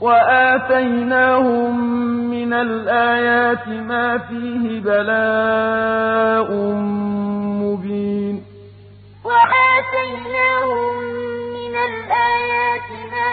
وآتيناهم من الآيات ما فيه بلاء مبين. وآتيناهم من الآيات ما